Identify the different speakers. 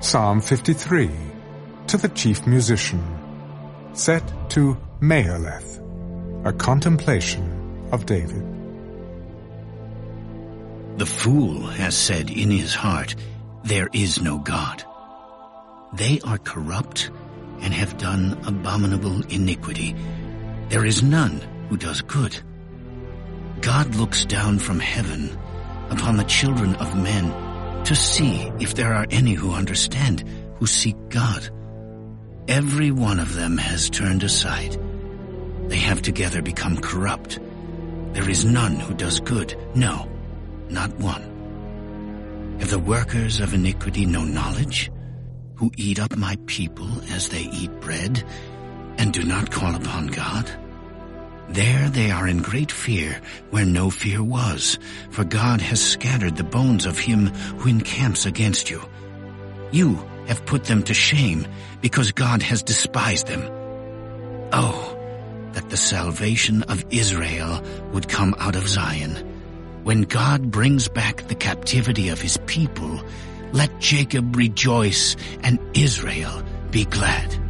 Speaker 1: Psalm 53 to the chief musician, set to Mahalath, a contemplation of David.
Speaker 2: The fool has said in his heart, There is no God. They are corrupt and have done abominable iniquity. There is none who does good. God looks down from heaven upon the children of men to see if there are any who understand, who seek God. Every one of them has turned aside. They have together become corrupt. There is none who does good, no, not one. Have the workers of iniquity no knowledge, who eat up my people as they eat bread, and do not call upon God? There they are in great fear where no fear was, for God has scattered the bones of him who encamps against you. You have put them to shame because God has despised them. Oh, that the salvation of Israel would come out of Zion. When God brings back the captivity of his people, let Jacob rejoice and Israel be glad.